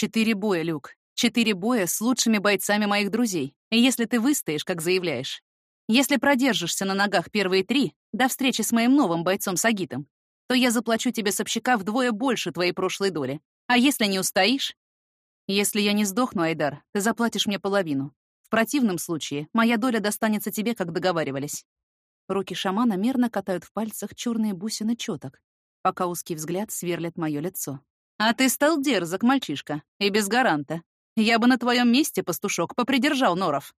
Четыре боя, Люк. Четыре боя с лучшими бойцами моих друзей. И если ты выстоишь, как заявляешь, если продержишься на ногах первые три, до встречи с моим новым бойцом Сагитом, то я заплачу тебе с общака вдвое больше твоей прошлой доли. А если не устоишь? Если я не сдохну, Айдар, ты заплатишь мне половину. В противном случае моя доля достанется тебе, как договаривались. Руки шамана мерно катают в пальцах черные бусины чёток, пока узкий взгляд сверлит мое лицо. «А ты стал дерзок, мальчишка, и без гаранта. Я бы на твоем месте, пастушок, попридержал норов.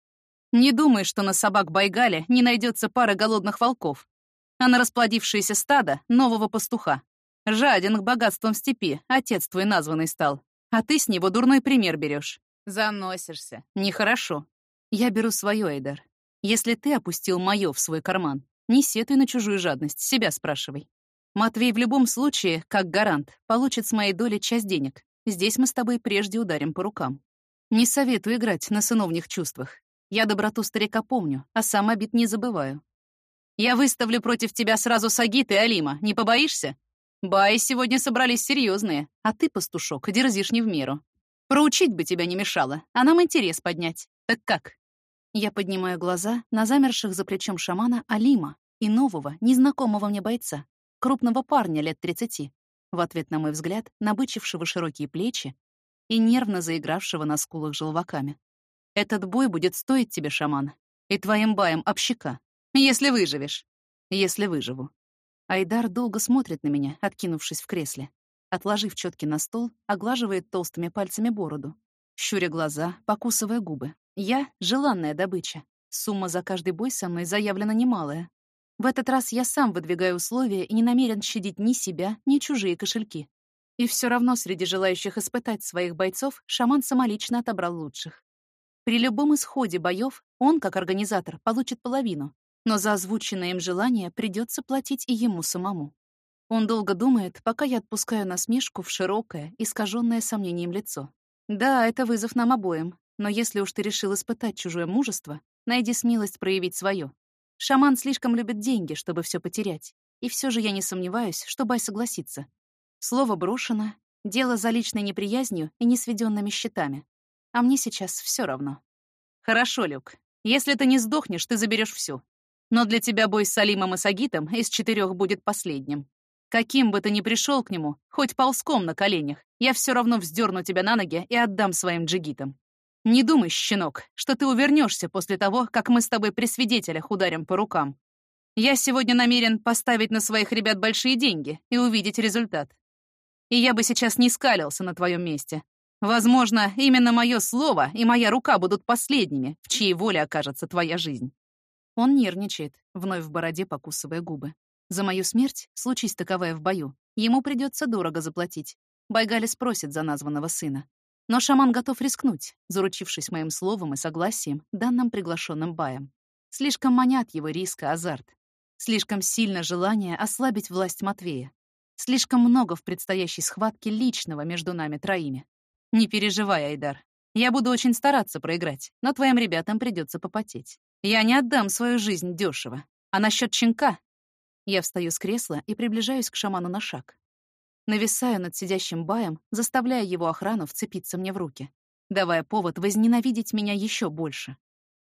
Не думай, что на собак Байгале не найдется пара голодных волков, а на расплодившееся стадо — нового пастуха. Жаден к богатствам степи, отец твой названный стал. А ты с него дурной пример берешь. Заносишься. Нехорошо. Я беру свое, Эйдар. Если ты опустил мое в свой карман, не сетуй на чужую жадность, себя спрашивай. Матвей в любом случае, как гарант, получит с моей доли часть денег. Здесь мы с тобой прежде ударим по рукам. Не советую играть на сыновних чувствах. Я доброту старика помню, а сам обид не забываю. Я выставлю против тебя сразу Сагит и Алима. Не побоишься? Баи сегодня собрались серьезные, а ты, пастушок, дерзишь не в меру. Проучить бы тебя не мешало, а нам интерес поднять. Так как? Я поднимаю глаза на замерших за плечом шамана Алима и нового, незнакомого мне бойца, крупного парня лет тридцати, в ответ на мой взгляд, набычившего широкие плечи и нервно заигравшего на скулах желваками. Этот бой будет стоить тебе, шаман, и твоим баем общака, если выживешь. Если выживу. Айдар долго смотрит на меня, откинувшись в кресле. Отложив четки на стол, оглаживает толстыми пальцами бороду. Щуря глаза, покусывая губы. Я — желанная добыча. Сумма за каждый бой со мной заявлена немалая. В этот раз я сам выдвигаю условия и не намерен щадить ни себя, ни чужие кошельки. И все равно среди желающих испытать своих бойцов шаман самолично отобрал лучших. При любом исходе боев он, как организатор, получит половину, но за озвученное им желание придется платить и ему самому. Он долго думает, пока я отпускаю насмешку в широкое, искаженное сомнением лицо. Да, это вызов нам обоим, но если уж ты решил испытать чужое мужество, найди смелость проявить свое. Шаман слишком любит деньги, чтобы все потерять. И все же я не сомневаюсь, что Бай согласится. Слово брошено, дело за личной неприязнью и несведенными счетами. А мне сейчас все равно. Хорошо, Люк. Если ты не сдохнешь, ты заберешь все. Но для тебя бой с Салимом и Сагитом из четырех будет последним. Каким бы ты ни пришел к нему, хоть ползком на коленях, я все равно вздерну тебя на ноги и отдам своим джигитам. Не думай, щенок, что ты увернешься после того, как мы с тобой при свидетелях ударим по рукам. Я сегодня намерен поставить на своих ребят большие деньги и увидеть результат. И я бы сейчас не скалился на твоем месте, Возможно, именно мое слово и моя рука будут последними, в чьей воле окажется твоя жизнь. Он нервничает, вновь в бороде покусывая губы. За мою смерть, случись таковая в бою, ему придется дорого заплатить. Байгали спросит за названного сына. Но шаман готов рискнуть, заручившись моим словом и согласием, данным приглашенным баем. Слишком манят его риска, азарт. Слишком сильно желание ослабить власть Матвея. Слишком много в предстоящей схватке личного между нами троими. Не переживай, Айдар. Я буду очень стараться проиграть, но твоим ребятам придется попотеть. Я не отдам свою жизнь дешево. А насчет щенка? Я встаю с кресла и приближаюсь к шаману на шаг. Нависаю над сидящим баем, заставляя его охрану вцепиться мне в руки, давая повод возненавидеть меня еще больше.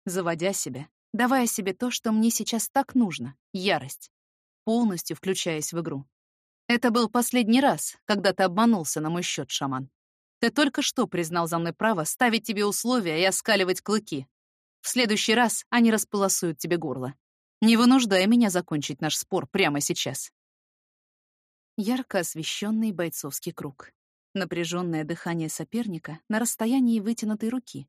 Заводя себя, давая себе то, что мне сейчас так нужно — ярость, полностью включаясь в игру. Это был последний раз, когда ты обманулся на мой счет, шаман. Ты только что признал за мной право ставить тебе условия и оскаливать клыки. В следующий раз они располосуют тебе горло. Не вынуждай меня закончить наш спор прямо сейчас. Ярко освещенный бойцовский круг. Напряженное дыхание соперника на расстоянии вытянутой руки.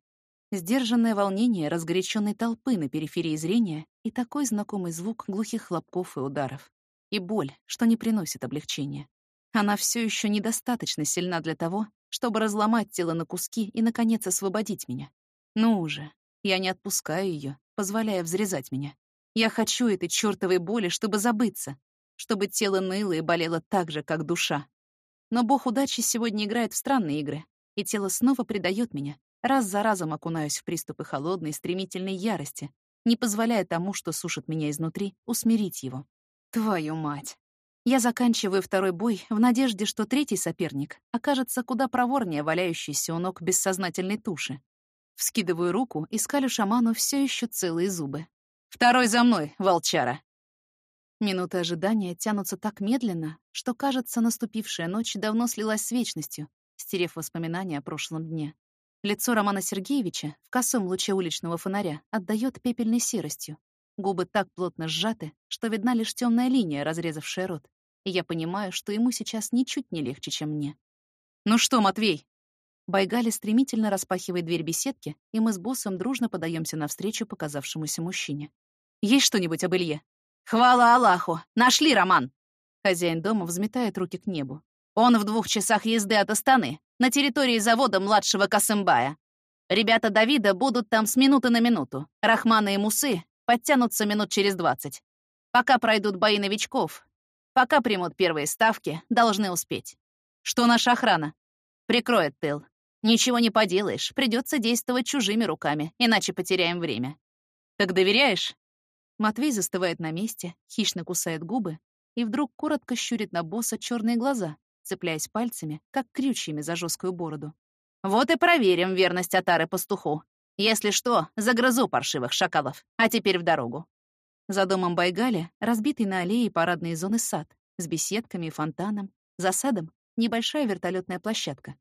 Сдержанное волнение разгоряченной толпы на периферии зрения и такой знакомый звук глухих хлопков и ударов. И боль, что не приносит облегчения. Она все еще недостаточно сильна для того, чтобы разломать тело на куски и, наконец, освободить меня. Ну уже, я не отпускаю ее, позволяя взрезать меня. Я хочу этой чертовой боли, чтобы забыться, чтобы тело ныло и болело так же, как душа. Но бог удачи сегодня играет в странные игры, и тело снова предает меня, раз за разом окунаюсь в приступы холодной, стремительной ярости, не позволяя тому, что сушит меня изнутри, усмирить его. Твою мать. Я заканчиваю второй бой в надежде, что третий соперник окажется куда проворнее валяющийся у ног бессознательной туши. Вскидываю руку и скалю шаману все еще целые зубы. «Второй за мной, волчара!» Минуты ожидания тянутся так медленно, что, кажется, наступившая ночь давно слилась с вечностью, стерев воспоминания о прошлом дне. Лицо Романа Сергеевича в косом луче уличного фонаря отдает пепельной серостью. Губы так плотно сжаты, что видна лишь темная линия, разрезавшая рот и я понимаю, что ему сейчас ничуть не легче, чем мне. «Ну что, Матвей?» Байгали стремительно распахивает дверь беседки, и мы с боссом дружно подаемся навстречу показавшемуся мужчине. «Есть что-нибудь об Илье?» «Хвала Аллаху! Нашли, Роман!» Хозяин дома взметает руки к небу. «Он в двух часах езды от Астаны, на территории завода младшего Касымбая. Ребята Давида будут там с минуты на минуту. Рахмана и Мусы подтянутся минут через двадцать. Пока пройдут бои новичков, Пока примут первые ставки, должны успеть. Что наша охрана? Прикроет тыл. Ничего не поделаешь, придется действовать чужими руками, иначе потеряем время. Так доверяешь? Матвей застывает на месте, хищно кусает губы и вдруг коротко щурит на босса черные глаза, цепляясь пальцами, как крючьями за жесткую бороду. Вот и проверим верность Атары пастуху. Если что, загрызу паршивых шакалов. А теперь в дорогу. За домом Байгали разбитый на аллее парадные зоны сад с беседками и фонтаном, за садом небольшая вертолетная площадка.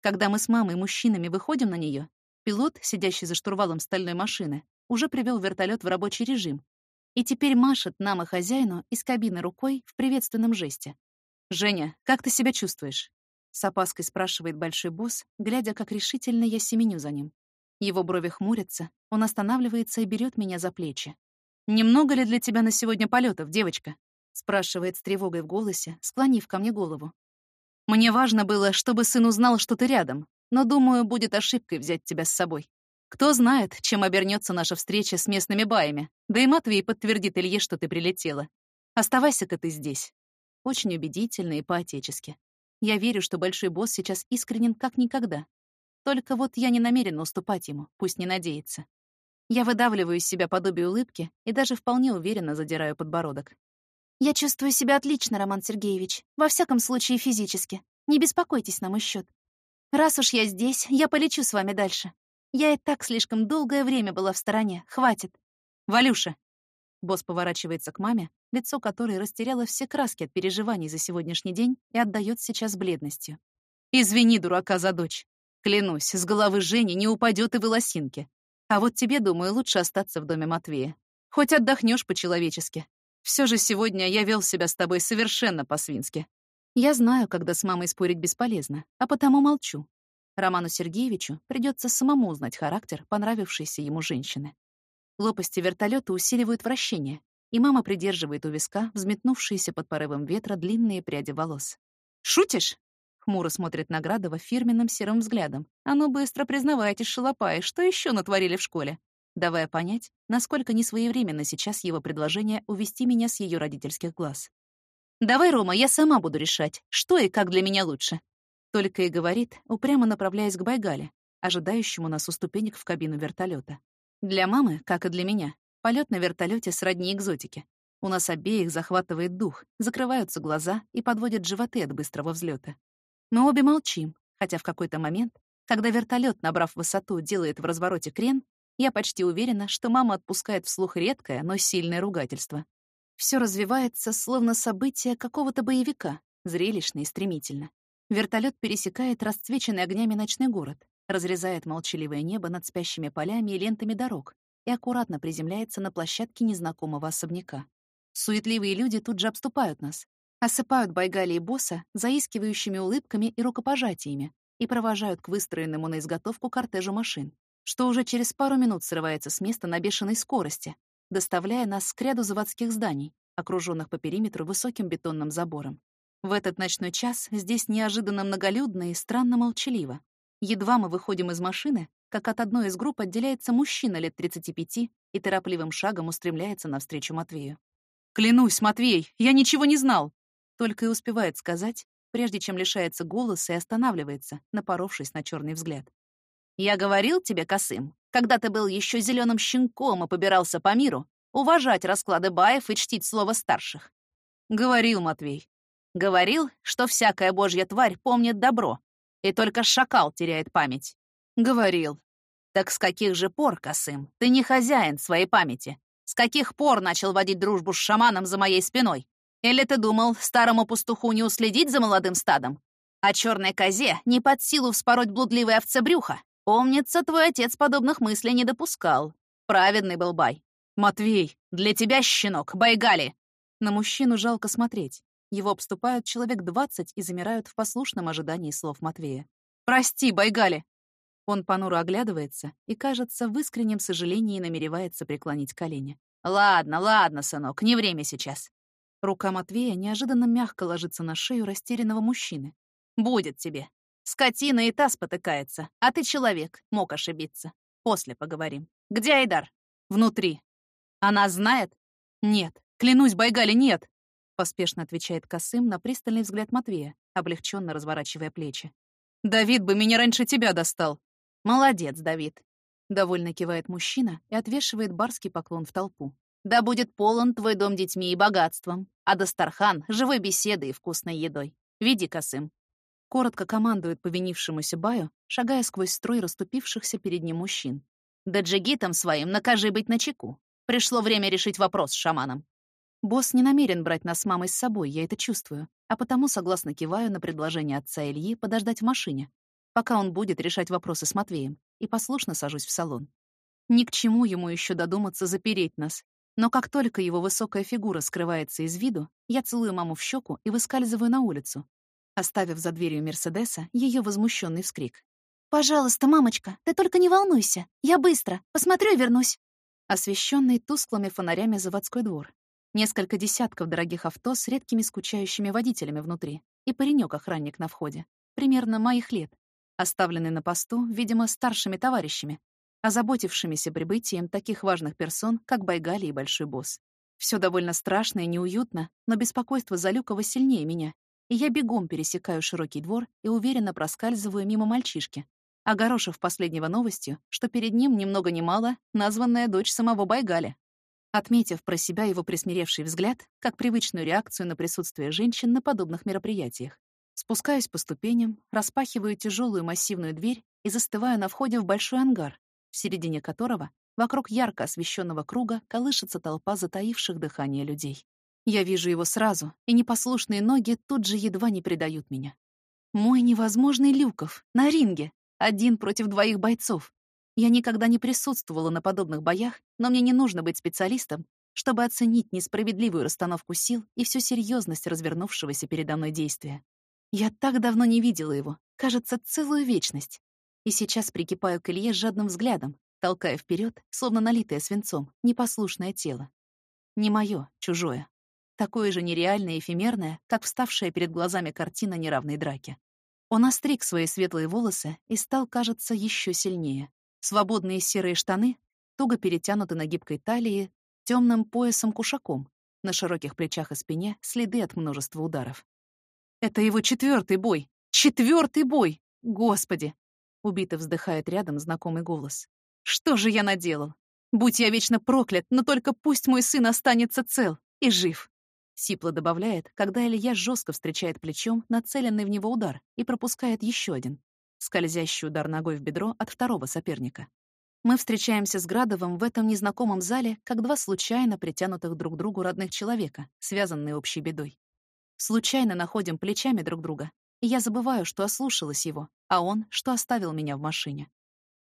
Когда мы с мамой и мужчинами выходим на нее, пилот, сидящий за штурвалом стальной машины, уже привел вертолет в рабочий режим и теперь машет нам и хозяину из кабины рукой в приветственном жесте. «Женя, как ты себя чувствуешь?» С опаской спрашивает большой босс, глядя, как решительно я семеню за ним. Его брови хмурятся, он останавливается и берет меня за плечи. «Немного ли для тебя на сегодня полетов, девочка?» — спрашивает с тревогой в голосе, склонив ко мне голову. «Мне важно было, чтобы сын узнал, что ты рядом, но, думаю, будет ошибкой взять тебя с собой. Кто знает, чем обернется наша встреча с местными баями, да и Матвей подтвердит Илье, что ты прилетела. Оставайся-ка ты здесь». Очень убедительно и по-отечески. Я верю, что большой босс сейчас искренен как никогда. Только вот я не намерена уступать ему, пусть не надеется. Я выдавливаю из себя подобие улыбки и даже вполне уверенно задираю подбородок. «Я чувствую себя отлично, Роман Сергеевич. Во всяком случае, физически. Не беспокойтесь на мой счет. Раз уж я здесь, я полечу с вами дальше. Я и так слишком долгое время была в стороне. Хватит. Валюша!» Босс поворачивается к маме, лицо которой растеряло все краски от переживаний за сегодняшний день и отдает сейчас бледностью. «Извини, дурака, за дочь. Клянусь, с головы Жени не упадет и волосинки. А вот тебе, думаю, лучше остаться в доме Матвея. Хоть отдохнешь по-человечески. Все же сегодня я вел себя с тобой совершенно по-свински. Я знаю, когда с мамой спорить бесполезно, а потому молчу. Роману Сергеевичу придется самому узнать характер понравившейся ему женщины. Лопасти вертолета усиливают вращение, и мама придерживает у виска взметнувшиеся под порывом ветра длинные пряди волос. «Шутишь?» Хмуро смотрит на Градова фирменным серым взглядом. «А ну быстро признавайтесь, шалопаи, что еще натворили в школе?» давая понять, насколько несвоевременно сейчас его предложение увести меня с ее родительских глаз. «Давай, Рома, я сама буду решать, что и как для меня лучше». Только и говорит, упрямо направляясь к Байгале, ожидающему нас у ступенек в кабину вертолета. Для мамы, как и для меня, полет на вертолете сродни экзотике. У нас обеих захватывает дух, закрываются глаза и подводят животы от быстрого взлета. Мы обе молчим, хотя в какой-то момент, когда вертолет, набрав высоту, делает в развороте крен, я почти уверена, что мама отпускает вслух редкое, но сильное ругательство. Все развивается, словно событие какого-то боевика, зрелищно и стремительно. Вертолет пересекает расцвеченный огнями ночной город, разрезает молчаливое небо над спящими полями и лентами дорог и аккуратно приземляется на площадке незнакомого особняка. Суетливые люди тут же обступают нас, осыпают Байгали и босса заискивающими улыбками и рукопожатиями и провожают к выстроенному на изготовку кортежу машин, что уже через пару минут срывается с места на бешеной скорости, доставляя нас к ряду заводских зданий, окруженных по периметру высоким бетонным забором. В этот ночной час здесь неожиданно многолюдно и странно молчаливо. Едва мы выходим из машины, как от одной из групп отделяется мужчина лет 35 и торопливым шагом устремляется навстречу Матвею. «Клянусь, Матвей, я ничего не знал!» Только и успевает сказать, прежде чем лишается голоса и останавливается, напоровшись на черный взгляд. «Я говорил тебе, Косым, когда ты был еще зеленым щенком и побирался по миру, уважать расклады баев и чтить слово старших. Говорил Матвей. Говорил, что всякая божья тварь помнит добро, и только шакал теряет память. Говорил. Так с каких же пор, Косым, ты не хозяин своей памяти? С каких пор начал водить дружбу с шаманом за моей спиной? Или ты думал, старому пастуху не уследить за молодым стадом? А черной козе не под силу вспороть блудливой овце брюха? Помнится, твой отец подобных мыслей не допускал. Праведный был бай. Матвей, для тебя, щенок, байгали!» На мужчину жалко смотреть. Его обступают человек двадцать и замирают в послушном ожидании слов Матвея. «Прости, байгали!» Он понуро оглядывается и, кажется, в искреннем сожалении намеревается преклонить колени. «Ладно, ладно, сынок, не время сейчас». Рука Матвея неожиданно мягко ложится на шею растерянного мужчины. «Будет тебе. Скотина и та спотыкается, а ты человек, мог ошибиться. После поговорим. Где Айдар? Внутри. Она знает? Нет. Клянусь, Байгали, нет. Поспешно отвечает Косым на пристальный взгляд Матвея, облегченно разворачивая плечи. Давид бы меня раньше тебя достал. Молодец, Давид. Довольно кивает мужчина и отвешивает барский поклон в толпу. Да будет полон твой дом детьми и богатством, а Дастархан — живой беседой и вкусной едой. Веди, Косым, Коротко командует повинившемуся Баю, шагая сквозь строй расступившихся перед ним мужчин. «Да джигитам своим накажи быть начеку. Пришло время решить вопрос с шаманом». Босс не намерен брать нас с мамой с собой, я это чувствую, а потому согласно киваю на предложение отца Ильи подождать в машине, пока он будет решать вопросы с Матвеем, и послушно сажусь в салон. Ни к чему ему еще додуматься запереть нас, но как только его высокая фигура скрывается из виду, я целую маму в щеку и выскальзываю на улицу, оставив за дверью Мерседеса ее возмущенный вскрик. «Пожалуйста, мамочка, ты только не волнуйся. Я быстро. Посмотрю и вернусь». Освещенный тусклыми фонарями заводской двор. Несколько десятков дорогих авто с редкими скучающими водителями внутри и паренек-охранник на входе, примерно моих лет, оставленный на посту, видимо, старшими товарищами, озаботившимися прибытием таких важных персон, как Байгали и Большой Босс. Все довольно страшно и неуютно, но беспокойство Залюкова сильнее меня, и я бегом пересекаю широкий двор и уверенно проскальзываю мимо мальчишки, огорошив последнего новостью, что перед ним ни много ни мало названная дочь самого Байгаля. Отметив про себя его присмиревший взгляд, как привычную реакцию на присутствие женщин на подобных мероприятиях, спускаюсь по ступеням, распахиваю тяжелую массивную дверь и застываю на входе в большой ангар, в середине которого, вокруг ярко освещенного круга, колышется толпа затаивших дыхание людей. Я вижу его сразу, и непослушные ноги тут же едва не предают меня. Мой невозможный Люков, на ринге, один против двоих бойцов. Я никогда не присутствовала на подобных боях, но мне не нужно быть специалистом, чтобы оценить несправедливую расстановку сил и всю серьезность развернувшегося передо мной действия. Я так давно не видела его, кажется, целую вечность. И сейчас прикипаю к Илье жадным взглядом, толкая вперед, словно налитое свинцом, непослушное тело. Не мое, чужое такое же нереальное и эфемерное, как вставшая перед глазами картина неравной драки. Он остриг свои светлые волосы и стал, кажется, еще сильнее. Свободные серые штаны туго перетянуты на гибкой талии темным поясом-кушаком, на широких плечах и спине следы от множества ударов. Это его четвертый бой! Четвертый бой! Господи! Убито вздыхает рядом знакомый голос. Что же я наделал? Будь я вечно проклят, но только пусть мой сын останется цел и жив. Сипло добавляет, когда Илья жестко встречает плечом нацеленный в него удар и пропускает еще один. Скользящий удар ногой в бедро от второго соперника. Мы встречаемся с Градовым в этом незнакомом зале, как два случайно притянутых друг к другу родных человека, связанные общей бедой. Случайно находим плечами друг друга, и я забываю, что ослушалась его, а он, что оставил меня в машине.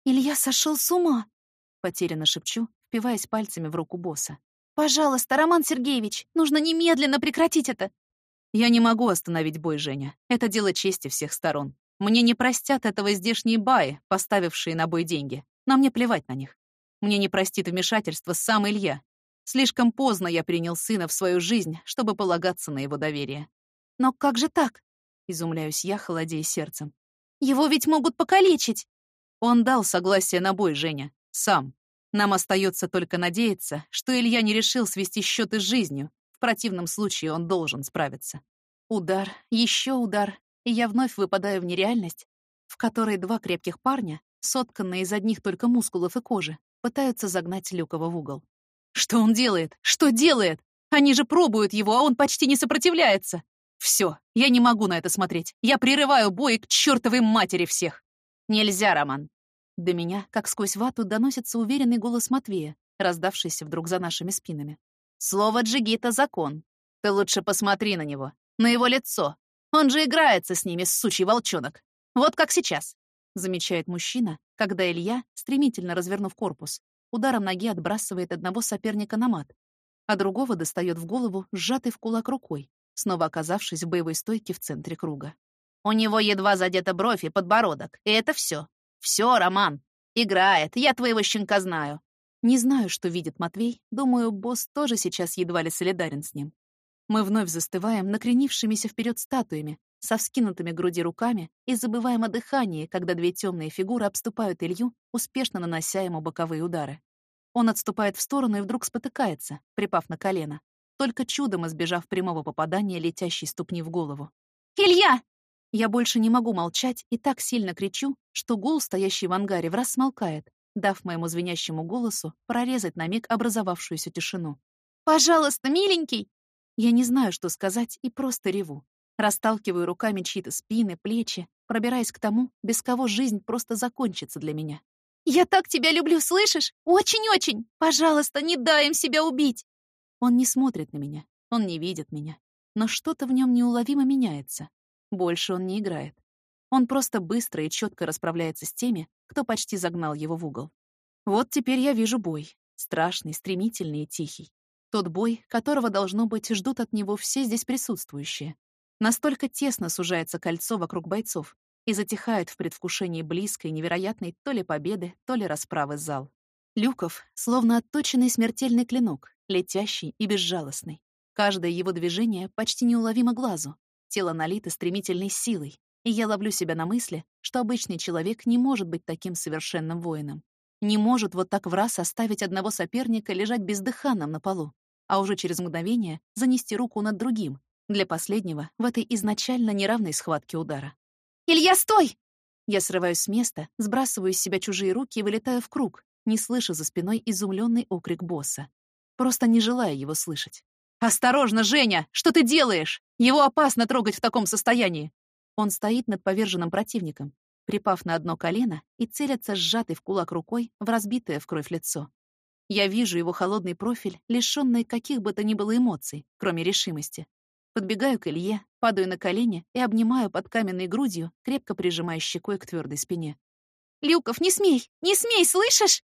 «Илья сошел с ума!» — потерянно шепчу, впиваясь пальцами в руку босса. «Пожалуйста, Роман Сергеевич, нужно немедленно прекратить это!» «Я не могу остановить бой, Женя. Это дело чести всех сторон. Мне не простят этого здешние баи, поставившие на бой деньги. Но мне плевать на них. Мне не простит вмешательство сам Илья. Слишком поздно я принял сына в свою жизнь, чтобы полагаться на его доверие. Но как же так? Изумляюсь я, холодея сердцем. Его ведь могут покалечить. Он дал согласие на бой, Женя. Сам. Нам остается только надеяться, что Илья не решил свести счеты с жизнью. В противном случае он должен справиться. Удар, еще удар, и я вновь выпадаю в нереальность, в которой два крепких парня, сотканные из одних только мускулов и кожи, пытаются загнать Люкова в угол. Что он делает? Что делает? Они же пробуют его, а он почти не сопротивляется. Все, я не могу на это смотреть. Я прерываю бой к чертовой матери всех. Нельзя, Роман. До меня, как сквозь вату, доносится уверенный голос Матвея, раздавшийся вдруг за нашими спинами. Слово джигита — закон. Ты лучше посмотри на него, на его лицо. Он же играется с ними, сучий волчонок. Вот как сейчас. Замечает мужчина, когда Илья, стремительно развернув корпус, ударом ноги отбрасывает одного соперника на мат, а другого достает в голову, сжатый в кулак рукой, снова оказавшись в боевой стойке в центре круга. У него едва задета бровь и подбородок, и это все. Все, Роман. Играет, я твоего щенка знаю. Не знаю, что видит Матвей, думаю, босс тоже сейчас едва ли солидарен с ним. Мы вновь застываем накренившимися вперед статуями, со вскинутыми груди руками и забываем о дыхании, когда две темные фигуры обступают Илью, успешно нанося ему боковые удары. Он отступает в сторону и вдруг спотыкается, припав на колено, только чудом избежав прямого попадания летящей ступни в голову. «Илья!» Я больше не могу молчать и так сильно кричу, что гул, стоящий в ангаре, враз смолкает, дав моему звенящему голосу прорезать на миг образовавшуюся тишину. «Пожалуйста, миленький!» Я не знаю, что сказать, и просто реву. Расталкиваю руками чьи-то спины, плечи, пробираясь к тому, без кого жизнь просто закончится для меня. «Я так тебя люблю, слышишь? Очень-очень! Пожалуйста, не дай им себя убить!» Он не смотрит на меня, он не видит меня, но что-то в нем неуловимо меняется. Больше он не играет. Он просто быстро и четко расправляется с теми, кто почти загнал его в угол. Вот теперь я вижу бой. Страшный, стремительный и тихий. Тот бой, которого, должно быть, ждут от него все здесь присутствующие. Настолько тесно сужается кольцо вокруг бойцов и затихает в предвкушении близкой, невероятной то ли победы, то ли расправы зал. Люков, словно отточенный смертельный клинок, летящий и безжалостный. Каждое его движение почти неуловимо глазу, Тело налито стремительной силой, и я ловлю себя на мысли, что обычный человек не может быть таким совершенным воином. Не может вот так в раз оставить одного соперника лежать бездыханным на полу, а уже через мгновение занести руку над другим, для последнего в этой изначально неравной схватке удара. «Илья, стой!» Я срываюсь с места, сбрасываю с себя чужие руки и вылетаю в круг, не слыша за спиной изумленный окрик босса. Просто не желая его слышать. «Осторожно, Женя! Что ты делаешь? Его опасно трогать в таком состоянии!» Он стоит над поверженным противником, припав на одно колено и целится сжатой в кулак рукой в разбитое в кровь лицо. Я вижу его холодный профиль, лишённый каких бы то ни было эмоций, кроме решимости. Подбегаю к Илье, падаю на колени и обнимаю под каменной грудью, крепко прижимая щекой к твердой спине. «Люков, не смей! Не смей, слышишь?»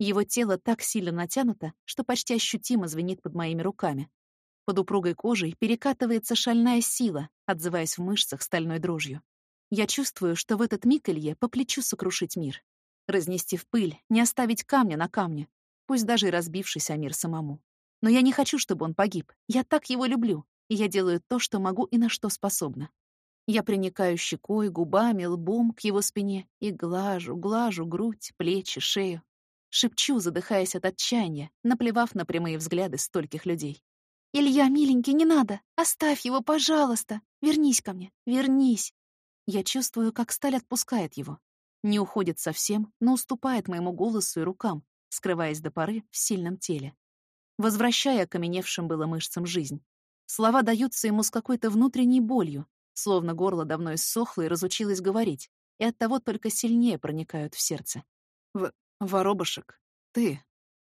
Его тело так сильно натянуто, что почти ощутимо звенит под моими руками. Под упругой кожей перекатывается шальная сила, отзываясь в мышцах стальной дрожью. Я чувствую, что в этот миг Илье по плечу сокрушить мир. Разнести в пыль, не оставить камня на камне, пусть даже и разбившись о мир самому. Но я не хочу, чтобы он погиб. Я так его люблю, и я делаю то, что могу и на что способна. Я приникаю щекой, губами, лбом к его спине и глажу, глажу грудь, плечи, шею. Шепчу, задыхаясь от отчаяния, наплевав на прямые взгляды стольких людей. «Илья, миленький, не надо! Оставь его, пожалуйста! Вернись ко мне! Вернись!» Я чувствую, как сталь отпускает его. Не уходит совсем, но уступает моему голосу и рукам, скрываясь до поры в сильном теле. Возвращая окаменевшим было мышцам жизнь. Слова даются ему с какой-то внутренней болью, словно горло давно иссохло и разучилось говорить, и оттого только сильнее проникают в сердце. «В... Воробушек, ты...»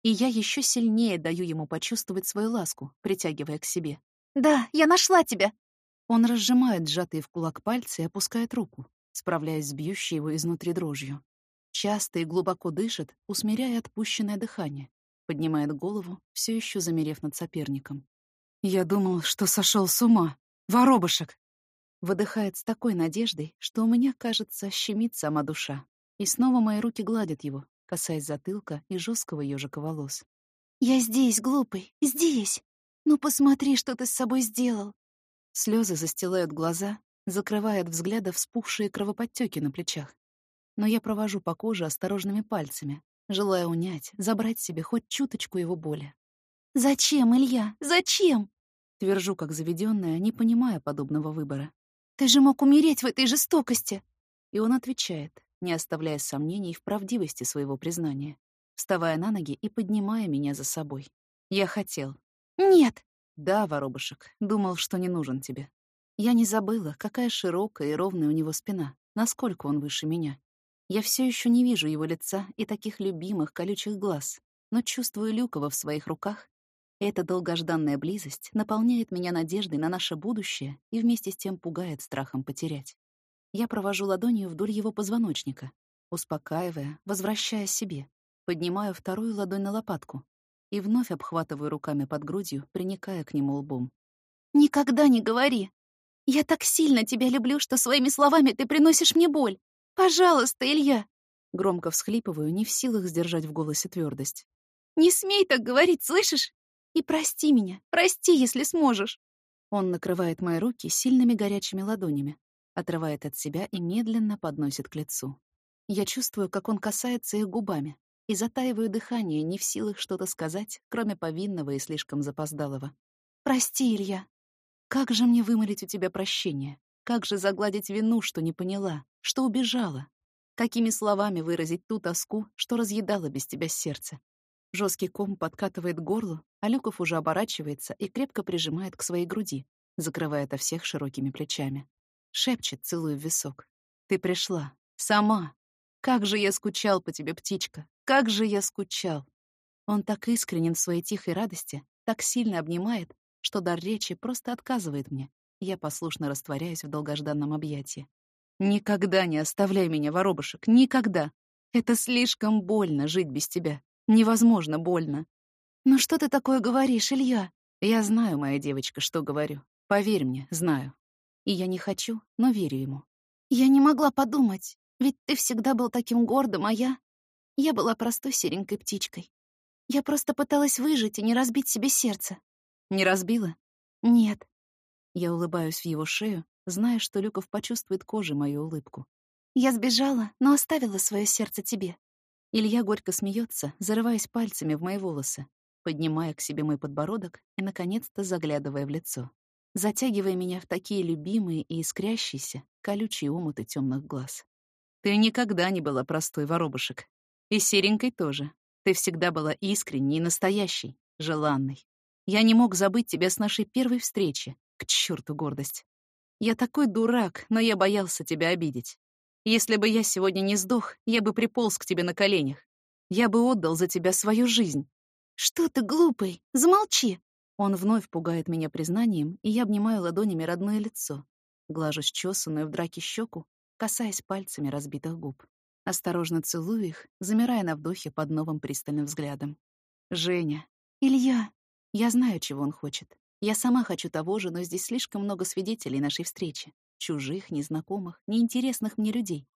и я еще сильнее даю ему почувствовать свою ласку, притягивая к себе. «Да, я нашла тебя!» Он разжимает сжатые в кулак пальцы и опускает руку, справляясь с бьющей его изнутри дрожью. Часто и глубоко дышит, усмиряя отпущенное дыхание. Поднимает голову, все еще замерев над соперником. «Я думал, что сошел с ума! Воробушек!» Выдыхает с такой надеждой, что у меня, кажется, щемит сама душа. И снова мои руки гладят его, касаясь затылка и жесткого ежика волос. «Я здесь, глупый, здесь! Ну посмотри, что ты с собой сделал!» Слезы застилают глаза, закрывая от взгляда вспухшие кровоподтеки на плечах. Но я провожу по коже осторожными пальцами, желая унять, забрать себе хоть чуточку его боли. «Зачем, Илья? Зачем?» Твержу, как заведенная, не понимая подобного выбора. «Ты же мог умереть в этой жестокости!» И он отвечает, не оставляя сомнений в правдивости своего признания, вставая на ноги и поднимая меня за собой. Я хотел. «Нет!» «Да, воробушек, думал, что не нужен тебе. Я не забыла, какая широкая и ровная у него спина, насколько он выше меня. Я все еще не вижу его лица и таких любимых колючих глаз, но чувствую Люкова в своих руках. Эта долгожданная близость наполняет меня надеждой на наше будущее и вместе с тем пугает страхом потерять. Я провожу ладонью вдоль его позвоночника, успокаивая, возвращая себе, поднимаю вторую ладонь на лопатку и вновь обхватываю руками под грудью, приникая к нему лбом. «Никогда не говори! Я так сильно тебя люблю, что своими словами ты приносишь мне боль! Пожалуйста, Илья!» Громко всхлипываю, не в силах сдержать в голосе твердость. «Не смей так говорить, слышишь? И прости меня, прости, если сможешь!» Он накрывает мои руки сильными горячими ладонями, отрывает от себя и медленно подносит к лицу. Я чувствую, как он касается их губами, и затаиваю дыхание, не в силах что-то сказать, кроме повинного и слишком запоздалого. «Прости, Илья. Как же мне вымолить у тебя прощение? Как же загладить вину, что не поняла, что убежала? Какими словами выразить ту тоску, что разъедала без тебя сердце? Жесткий ком подкатывает к горлу, а Люков уже оборачивается и крепко прижимает к своей груди, закрывая это всех широкими плечами. Шепчет, целуя в висок. «Ты пришла. Сама. Как же я скучал по тебе, птичка. Как же я скучал!» Он так искренен в своей тихой радости, так сильно обнимает, что дар речи просто отказывает мне. Я послушно растворяюсь в долгожданном объятии. «Никогда не оставляй меня, воробушек, никогда! Это слишком больно жить без тебя. Невозможно больно». «Ну что ты такое говоришь, Илья?» «Я знаю, моя девочка, что говорю. Поверь мне, знаю. И я не хочу, но верю ему». «Я не могла подумать, ведь ты всегда был таким гордым, а я...» Я была простой серенькой птичкой. Я просто пыталась выжить и не разбить себе сердце. Не разбила? Нет. Я улыбаюсь в его шею, зная, что Люков почувствует кожей мою улыбку. Я сбежала, но оставила свое сердце тебе. Илья горько смеется, зарываясь пальцами в мои волосы, поднимая к себе мой подбородок и, наконец-то, заглядывая в лицо, затягивая меня в такие любимые и искрящиеся, колючие омуты темных глаз. Ты никогда не была простой воробушек, и серенькой тоже. Ты всегда была искренней и настоящей, желанной. Я не мог забыть тебя с нашей первой встречи. К черту гордость. Я такой дурак, но я боялся тебя обидеть. Если бы я сегодня не сдох, я бы приполз к тебе на коленях. Я бы отдал за тебя свою жизнь. Что ты глупый? Замолчи. Он вновь пугает меня признанием, и я обнимаю ладонями родное лицо, глажу счесанную в драке щеку, касаясь пальцами разбитых губ. Осторожно целую их, замирая на вдохе под новым пристальным взглядом. «Женя! Илья! Я знаю, чего он хочет. Я сама хочу того же, но здесь слишком много свидетелей нашей встречи. Чужих, незнакомых, неинтересных мне людей.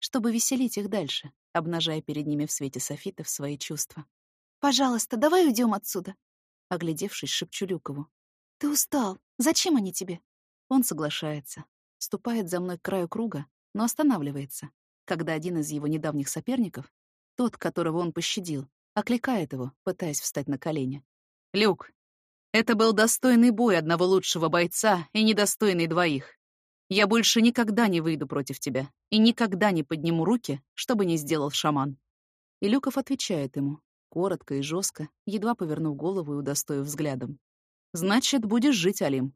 Чтобы веселить их дальше, обнажая перед ними в свете софитов свои чувства. «Пожалуйста, давай уйдем отсюда!» Оглядевшись, шепчу Люкову. «Ты устал. Зачем они тебе?» Он соглашается. Ступает за мной к краю круга, но останавливается, когда один из его недавних соперников, тот, которого он пощадил, окликает его, пытаясь встать на колени. «Люк, это был достойный бой одного лучшего бойца и недостойный двоих. Я больше никогда не выйду против тебя и никогда не подниму руки, чтобы не сделал шаман». И Люков отвечает ему, коротко и жестко, едва повернув голову и удостоив взглядом. «Значит, будешь жить, Алим».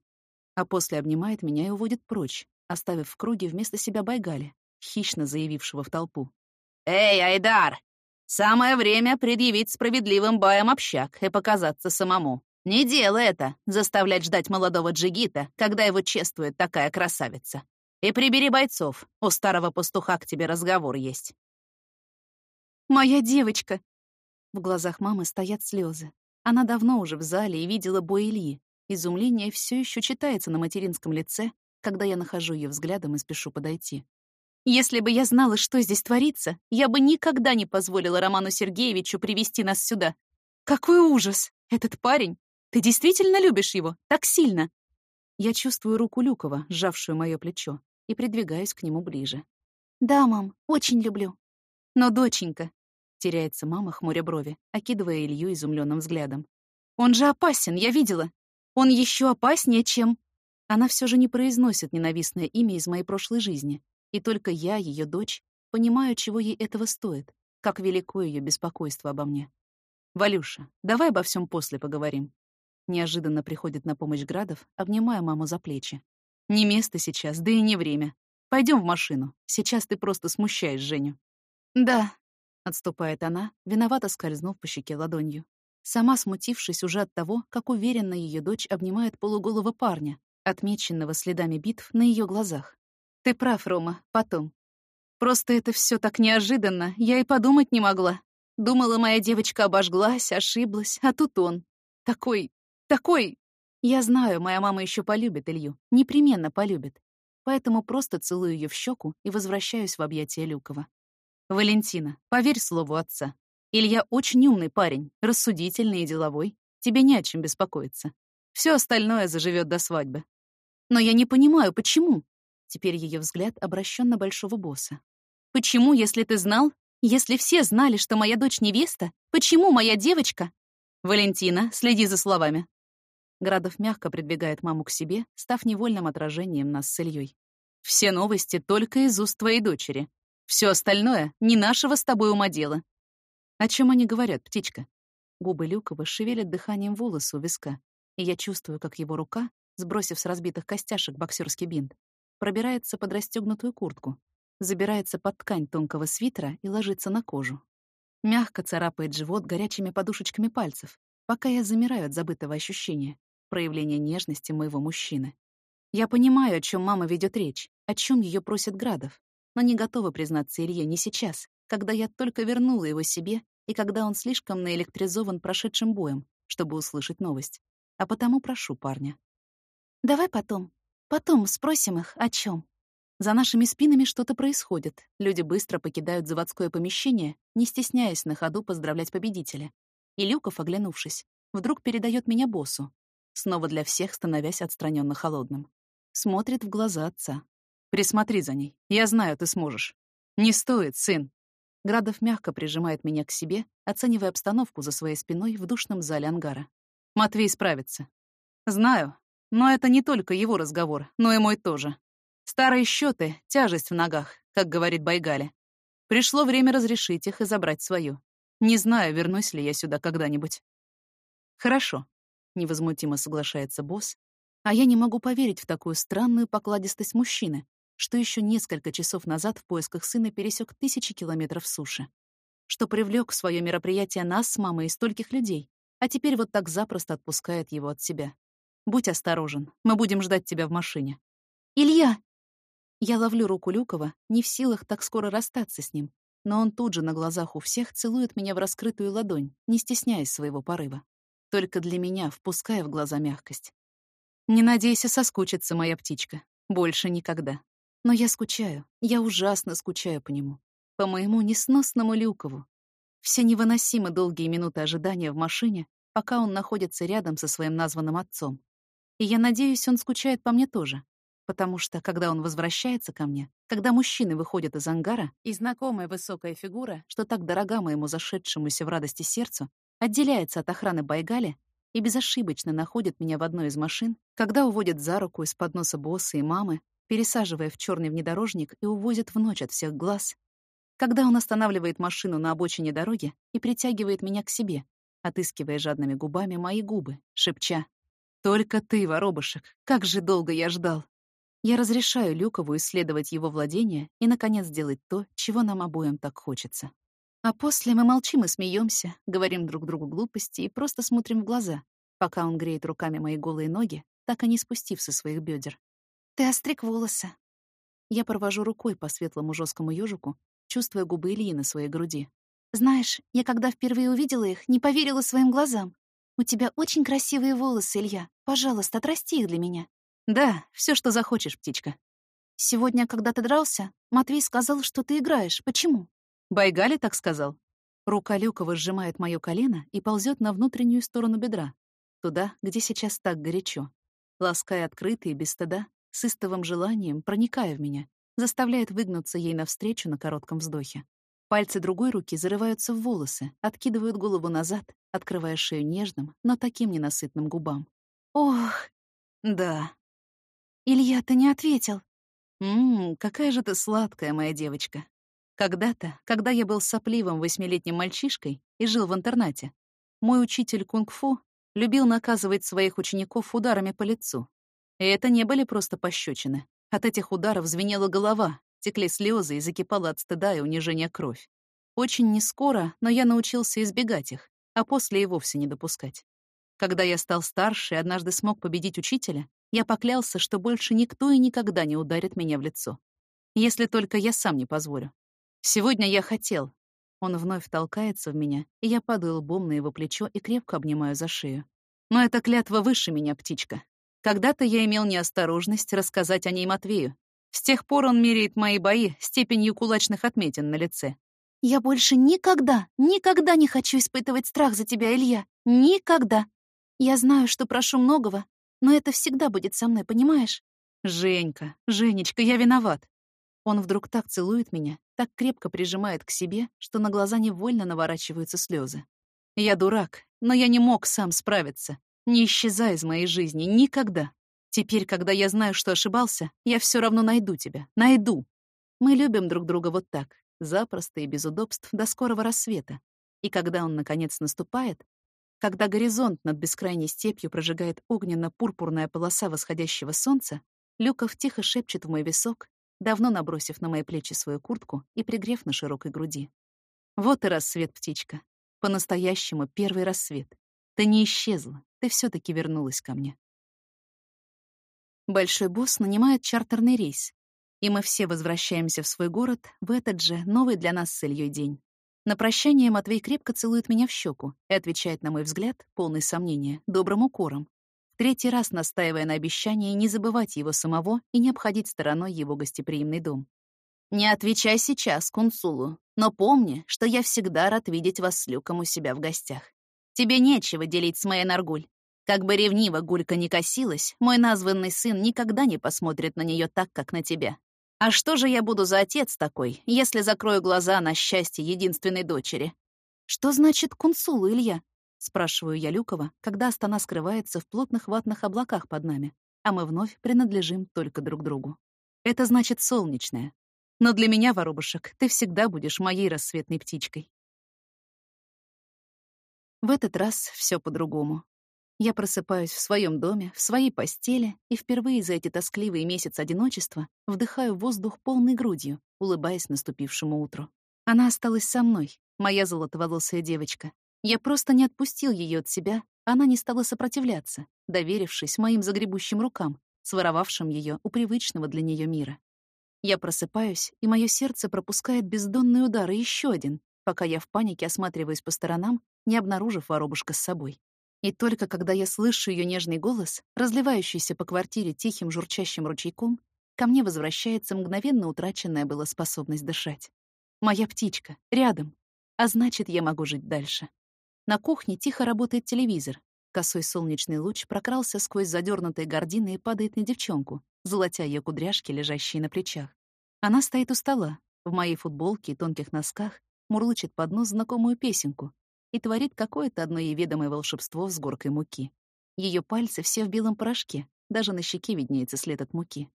А после обнимает меня и уводит прочь, оставив в круге вместо себя Байгали, хищно заявившего в толпу. «Эй, Айдар! Самое время предъявить справедливым баем общак и показаться самому. Не делай это, заставлять ждать молодого джигита, когда его чествует такая красавица. И прибери бойцов, у старого пастуха к тебе разговор есть». «Моя девочка!» В глазах мамы стоят слезы. Она давно уже в зале и видела бой Ильи. Изумление все еще читается на материнском лице, когда я нахожу ее взглядом и спешу подойти. Если бы я знала, что здесь творится, я бы никогда не позволила Роману Сергеевичу привести нас сюда. Какой ужас! Этот парень! Ты действительно любишь его? Так сильно!» Я чувствую руку Люкова, сжавшую мое плечо, и придвигаюсь к нему ближе. «Да, мам, очень люблю». «Но, доченька...» — теряется мама, хмуря брови, окидывая Илью изумленным взглядом. «Он же опасен, я видела. Он еще опаснее, чем...» Она все же не произносит ненавистное имя из моей прошлой жизни, и только я, ее дочь, Понимаю, чего ей этого стоит, как велико ее беспокойство обо мне. «Валюша, давай обо всем после поговорим». Неожиданно приходит на помощь Градов, обнимая маму за плечи. «Не место сейчас, да и не время. Пойдем в машину. Сейчас ты просто смущаешь Женю». «Да», — отступает она, виновато скользнув по щеке ладонью. Сама смутившись уже от того, как уверенно ее дочь обнимает полуголого парня, отмеченного следами битв на ее глазах. «Ты прав, Рома, потом. Просто это все так неожиданно, я и подумать не могла. Думала, моя девочка обожглась, ошиблась, а тут он. Такой, такой... Я знаю, моя мама еще полюбит Илью, непременно полюбит. Поэтому просто целую ее в щеку и возвращаюсь в объятия Люкова. «Валентина, поверь слову отца. Илья очень умный парень, рассудительный и деловой. Тебе не о чем беспокоиться. Все остальное заживет до свадьбы. Но я не понимаю, почему?» Теперь ее взгляд обращен на большого босса. Почему, если ты знал, если все знали, что моя дочь невеста, почему моя девочка? Валентина, следи за словами. Градов мягко придвигает маму к себе, став невольным отражением нас с Ильей. Все новости только из уст твоей дочери. Все остальное не нашего с тобой ума дело. О чем они говорят, птичка? Губы Люкова шевелят дыханием волосы у виска, и я чувствую, как его рука, сбросив с разбитых костяшек боксерский бинт, пробирается под расстегнутую куртку, забирается под ткань тонкого свитера и ложится на кожу. Мягко царапает живот горячими подушечками пальцев, пока я замираю от забытого ощущения, проявления нежности моего мужчины. Я понимаю, о чем мама ведет речь, о чем ее просит Градов, но не готова признаться Илье не сейчас, когда я только вернула его себе и когда он слишком наэлектризован прошедшим боем, чтобы услышать новость. А потому прошу парня. «Давай потом. Потом спросим их, о чем. За нашими спинами что-то происходит. Люди быстро покидают заводское помещение, не стесняясь на ходу поздравлять победителя. И Люков, оглянувшись, вдруг передает меня боссу, снова для всех становясь отстраненно холодным. Смотрит в глаза отца. «Присмотри за ней. Я знаю, ты сможешь». «Не стоит, сын». Градов мягко прижимает меня к себе, оценивая обстановку за своей спиной в душном зале ангара. «Матвей справится». «Знаю, но это не только его разговор, но и мой тоже. Старые счеты, тяжесть в ногах, как говорит Байгали. Пришло время разрешить их и забрать свою. Не знаю, вернусь ли я сюда когда-нибудь. Хорошо, невозмутимо соглашается босс, а я не могу поверить в такую странную покладистость мужчины, что еще несколько часов назад в поисках сына пересек тысячи километров суши, что привлек в свое мероприятие нас с мамой и стольких людей, а теперь вот так запросто отпускает его от себя. Будь осторожен, мы будем ждать тебя в машине. «Илья!» Я ловлю руку Люкова, не в силах так скоро расстаться с ним, но он тут же на глазах у всех целует меня в раскрытую ладонь, не стесняясь своего порыва. Только для меня, впуская в глаза мягкость. Не надейся соскучиться, моя птичка. Больше никогда. Но я скучаю, я ужасно скучаю по нему. По моему несносному Люкову. Все невыносимо долгие минуты ожидания в машине, пока он находится рядом со своим названным отцом. И я надеюсь, он скучает по мне тоже потому что, когда он возвращается ко мне, когда мужчины выходят из ангара, и знакомая высокая фигура, что так дорога моему зашедшемуся в радости сердцу, отделяется от охраны Байгали и безошибочно находит меня в одной из машин, когда уводит за руку из-под носа босса и мамы, пересаживая в черный внедорожник и увозит в ночь от всех глаз, когда он останавливает машину на обочине дороги и притягивает меня к себе, отыскивая жадными губами мои губы, шепча «Только ты, воробушек, как же долго я ждал!» Я разрешаю Люкову исследовать его владение и, наконец, сделать то, чего нам обоим так хочется. А после мы молчим и смеемся, говорим друг другу глупости и просто смотрим в глаза, пока он греет руками мои голые ноги, так и не спустив со своих бедер. «Ты остриг волосы». Я провожу рукой по светлому жесткому ежику, чувствуя губы Ильи на своей груди. «Знаешь, я когда впервые увидела их, не поверила своим глазам. У тебя очень красивые волосы, Илья. Пожалуйста, отрасти их для меня. Да, все, что захочешь, птичка. Сегодня, когда ты дрался, Матвей сказал, что ты играешь. Почему? Байгали так сказал. Рука Люкова сжимает моё колено и ползет на внутреннюю сторону бедра, туда, где сейчас так горячо. Лаская открыто и без стыда, с истовым желанием, проникая в меня, заставляет выгнуться ей навстречу на коротком вздохе. Пальцы другой руки зарываются в волосы, откидывают голову назад, открывая шею нежным, но таким ненасытным губам. Ох, да, «Илья, ты не ответил». «Ммм, какая же ты сладкая, моя девочка. Когда-то, когда я был сопливым восьмилетним мальчишкой и жил в интернате, мой учитель кунг-фу любил наказывать своих учеников ударами по лицу. И это не были просто пощечины. От этих ударов звенела голова, текли слезы и закипала от стыда и унижения кровь. Очень нескоро, но я научился избегать их, а после и вовсе не допускать. Когда я стал старше и однажды смог победить учителя, я поклялся, что больше никто и никогда не ударит меня в лицо. Если только я сам не позволю. Сегодня я хотел. Он вновь толкается в меня, и я падаю лбом на его плечо и крепко обнимаю за шею. Но эта клятва выше меня, птичка. Когда-то я имел неосторожность рассказать о ней Матвею. С тех пор он меряет мои бои степенью кулачных отметин на лице. «Я больше никогда, никогда не хочу испытывать страх за тебя, Илья. Никогда. Я знаю, что прошу многого, но это всегда будет со мной, понимаешь? Женька, Женечка, я виноват. Он вдруг так целует меня, так крепко прижимает к себе, что на глаза невольно наворачиваются слезы. Я дурак, но я не мог сам справиться. Не исчезай из моей жизни никогда. Теперь, когда я знаю, что ошибался, я все равно найду тебя. Найду. Мы любим друг друга вот так, запросто и без удобств до скорого рассвета. И когда он, наконец, наступает, когда горизонт над бескрайней степью прожигает огненно-пурпурная полоса восходящего солнца, Люков тихо шепчет в мой висок, давно набросив на мои плечи свою куртку и пригрев на широкой груди. Вот и рассвет, птичка. По-настоящему первый рассвет. Ты не исчезла, ты все таки вернулась ко мне. Большой босс нанимает чартерный рейс, и мы все возвращаемся в свой город в этот же новый для нас с Ильей день. На прощание Матвей крепко целует меня в щеку и отвечает, на мой взгляд, полный сомнения, добрым укором, третий раз настаивая на обещании не забывать его самого и не обходить стороной его гостеприимный дом. «Не отвечай сейчас, кунсулу, но помни, что я всегда рад видеть вас с Люком у себя в гостях. Тебе нечего делить с моей Наргуль. Как бы ревниво Гулька не косилась, мой названный сын никогда не посмотрит на нее так, как на тебя. А что же я буду за отец такой, если закрою глаза на счастье единственной дочери? Что значит кунсулу, Илья? Спрашиваю я Люкова, когда Астана скрывается в плотных ватных облаках под нами, а мы вновь принадлежим только друг другу. Это значит солнечное. Но для меня, воробушек, ты всегда будешь моей рассветной птичкой. В этот раз все по-другому. Я просыпаюсь в своем доме, в своей постели, и впервые за эти тоскливые месяцы одиночества вдыхаю воздух полной грудью, улыбаясь наступившему утру. Она осталась со мной, моя золотоволосая девочка. Я просто не отпустил ее от себя, она не стала сопротивляться, доверившись моим загребущим рукам, своровавшим ее у привычного для нее мира. Я просыпаюсь, и мое сердце пропускает бездонный удар и еще один, пока я в панике осматриваюсь по сторонам, не обнаружив воробушка с собой. И только когда я слышу ее нежный голос, разливающийся по квартире тихим журчащим ручейком, ко мне возвращается мгновенно утраченная была способность дышать. Моя птичка, рядом. А значит, я могу жить дальше. На кухне тихо работает телевизор. Косой солнечный луч прокрался сквозь задернутые гардины и падает на девчонку, золотя ее кудряшки, лежащие на плечах. Она стоит у стола, в моей футболке и тонких носках, мурлычет под нос знакомую песенку, и творит какое-то одно ей ведомое волшебство с горкой муки. Ее пальцы все в белом порошке, даже на щеке виднеется след от муки.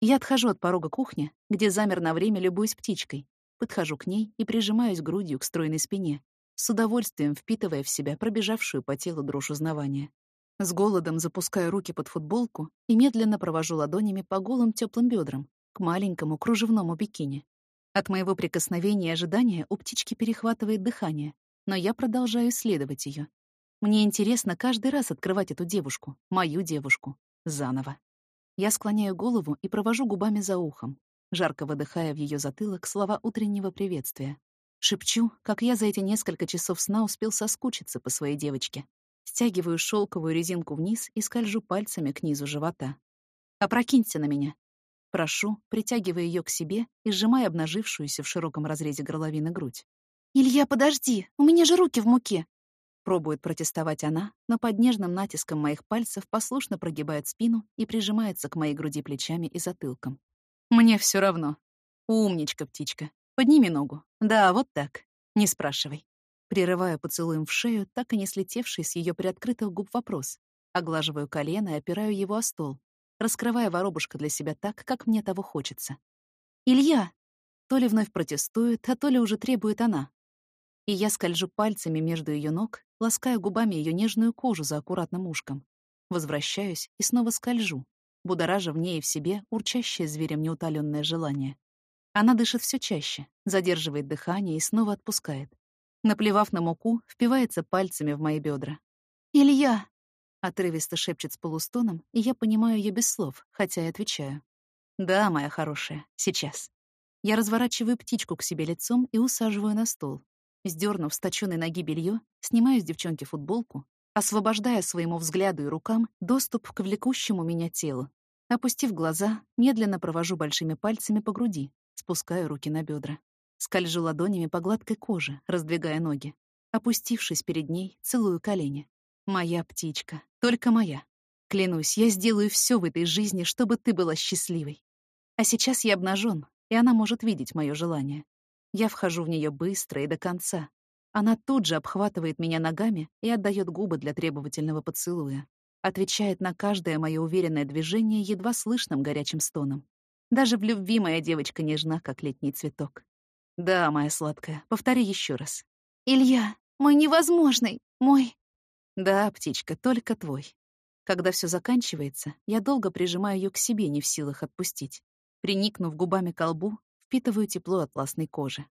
Я отхожу от порога кухни, где замер на время любуюсь птичкой, подхожу к ней и прижимаюсь грудью к стройной спине, с удовольствием впитывая в себя пробежавшую по телу дрожь узнавания. С голодом запускаю руки под футболку и медленно провожу ладонями по голым теплым бедрам к маленькому кружевному бикини. От моего прикосновения и ожидания у птички перехватывает дыхание, но я продолжаю исследовать ее. Мне интересно каждый раз открывать эту девушку, мою девушку, заново. Я склоняю голову и провожу губами за ухом, жарко выдыхая в ее затылок слова утреннего приветствия. Шепчу, как я за эти несколько часов сна успел соскучиться по своей девочке. Стягиваю шелковую резинку вниз и скольжу пальцами к низу живота. «Опрокинься на меня». Прошу, притягивая ее к себе и сжимая обнажившуюся в широком разрезе горловины грудь. «Илья, подожди, у меня же руки в муке!» Пробует протестовать она, но под нежным натиском моих пальцев послушно прогибает спину и прижимается к моей груди плечами и затылком. «Мне все равно. Умничка, птичка. Подними ногу. Да, вот так. Не спрашивай». Прерываю поцелуем в шею, так и не слетевший с ее приоткрытых губ вопрос. Оглаживаю колено и опираю его о стол, раскрывая воробушка для себя так, как мне того хочется. «Илья!» То ли вновь протестует, а то ли уже требует она. И я скольжу пальцами между ее ног, лаская губами ее нежную кожу за аккуратным ушком. Возвращаюсь и снова скольжу, будоража в ней и в себе урчащее зверем неутоленное желание. Она дышит все чаще, задерживает дыхание и снова отпускает. Наплевав на муку, впивается пальцами в мои бедра. «Илья!» — отрывисто шепчет с полустоном, и я понимаю ее без слов, хотя и отвечаю. «Да, моя хорошая, сейчас». Я разворачиваю птичку к себе лицом и усаживаю на стол. Сдернув с точёной ноги белье, снимаю с девчонки футболку, освобождая своему взгляду и рукам доступ к влекущему меня телу. Опустив глаза, медленно провожу большими пальцами по груди, спускаю руки на бедра. Скольжу ладонями по гладкой коже, раздвигая ноги. Опустившись перед ней, целую колени. Моя птичка, только моя. Клянусь, я сделаю все в этой жизни, чтобы ты была счастливой. А сейчас я обнажен, и она может видеть мое желание. Я вхожу в нее быстро и до конца. Она тут же обхватывает меня ногами и отдает губы для требовательного поцелуя. Отвечает на каждое мое уверенное движение едва слышным горячим стоном. Даже в любви моя девочка нежна, как летний цветок. Да, моя сладкая, повтори еще раз. Илья, мой невозможный, мой... Да, птичка, только твой. Когда все заканчивается, я долго прижимаю ее к себе, не в силах отпустить. Приникнув губами к лбу, впитываю тепло атласной кожи.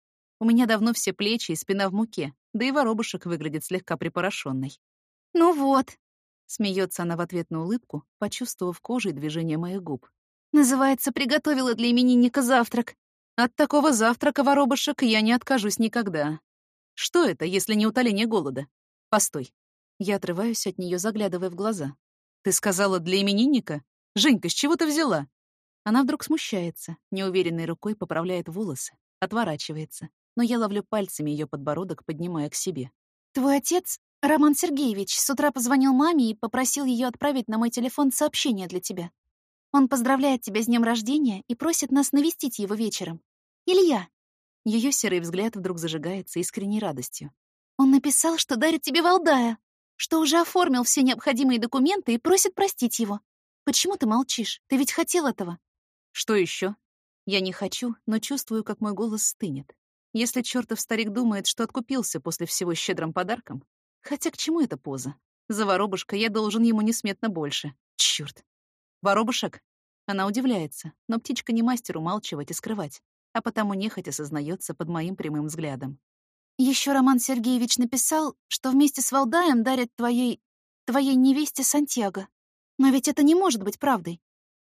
У меня давно все плечи и спина в муке, да и воробушек выглядит слегка припорошенной. «Ну вот», — смеется она в ответ на улыбку, почувствовав кожей движение моих губ. «Называется, приготовила для именинника завтрак». От такого завтрака, воробушек, я не откажусь никогда. Что это, если не утоление голода? Постой. Я отрываюсь от нее, заглядывая в глаза. Ты сказала для именинника? Женька, с чего ты взяла? Она вдруг смущается, неуверенной рукой поправляет волосы, отворачивается, но я ловлю пальцами ее подбородок, поднимая к себе. «Твой отец, Роман Сергеевич, с утра позвонил маме и попросил ее отправить на мой телефон сообщение для тебя. Он поздравляет тебя с днем рождения и просит нас навестить его вечером. Илья!» Ее серый взгляд вдруг зажигается искренней радостью. «Он написал, что дарит тебе Валдая, что уже оформил все необходимые документы и просит простить его. Почему ты молчишь? Ты ведь хотел этого. Что еще? Я не хочу, но чувствую, как мой голос стынет. Если чертов старик думает, что откупился после всего щедрым подарком, хотя к чему эта поза? За воробушка я должен ему несметно больше. Чёрт. Воробушек? Она удивляется, но птичка не мастер умалчивать и скрывать, а потому нехотя сознается под моим прямым взглядом. Еще Роман Сергеевич написал, что вместе с Валдаем дарят твоей... твоей невесте Сантьяго. Но ведь это не может быть правдой.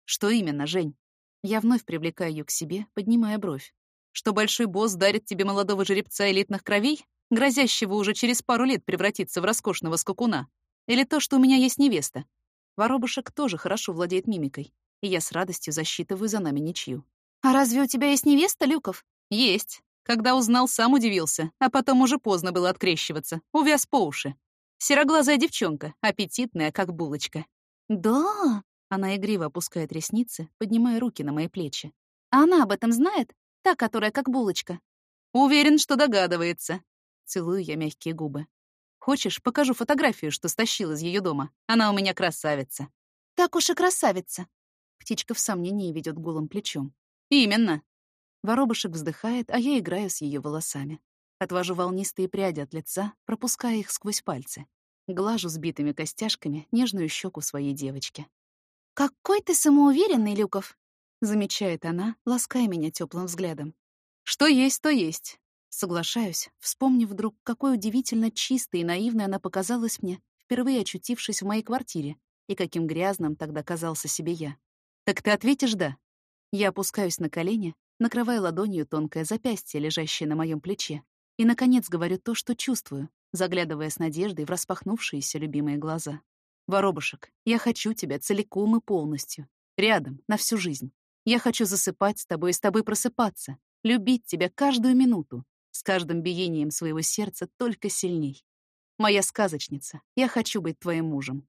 Что именно, Жень? Я вновь привлекаю ее к себе, поднимая бровь. Что большой босс дарит тебе молодого жеребца элитных кровей, грозящего уже через пару лет превратиться в роскошного скакуна? Или то, что у меня есть невеста? Воробушек тоже хорошо владеет мимикой, и я с радостью засчитываю за нами ничью. «А разве у тебя есть невеста, Люков?» «Есть. Когда узнал, сам удивился, а потом уже поздно было открещиваться. Увяз по уши. Сероглазая девчонка, аппетитная, как булочка». «Да?» Она игриво опускает ресницы, поднимая руки на мои плечи. «А она об этом знает? Та, которая как булочка?» «Уверен, что догадывается». Целую я мягкие губы. «Хочешь, покажу фотографию, что стащил из ее дома? Она у меня красавица». «Так уж и красавица». Птичка в сомнении ведет голым плечом. «Именно». Воробушек вздыхает, а я играю с ее волосами. Отвожу волнистые пряди от лица, пропуская их сквозь пальцы. Глажу сбитыми костяшками нежную щеку своей девочки. «Какой ты самоуверенный, Люков!» — замечает она, лаская меня теплым взглядом. «Что есть, то есть!» Соглашаюсь, вспомнив вдруг, какой удивительно чистой и наивной она показалась мне, впервые очутившись в моей квартире, и каким грязным тогда казался себе я. «Так ты ответишь «да»?» Я опускаюсь на колени, накрывая ладонью тонкое запястье, лежащее на моем плече, и, наконец, говорю то, что чувствую, заглядывая с надеждой в распахнувшиеся любимые глаза. Воробушек, я хочу тебя целиком и полностью. Рядом, на всю жизнь. Я хочу засыпать с тобой и с тобой просыпаться. Любить тебя каждую минуту. С каждым биением своего сердца только сильней. Моя сказочница, я хочу быть твоим мужем.